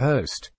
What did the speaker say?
post.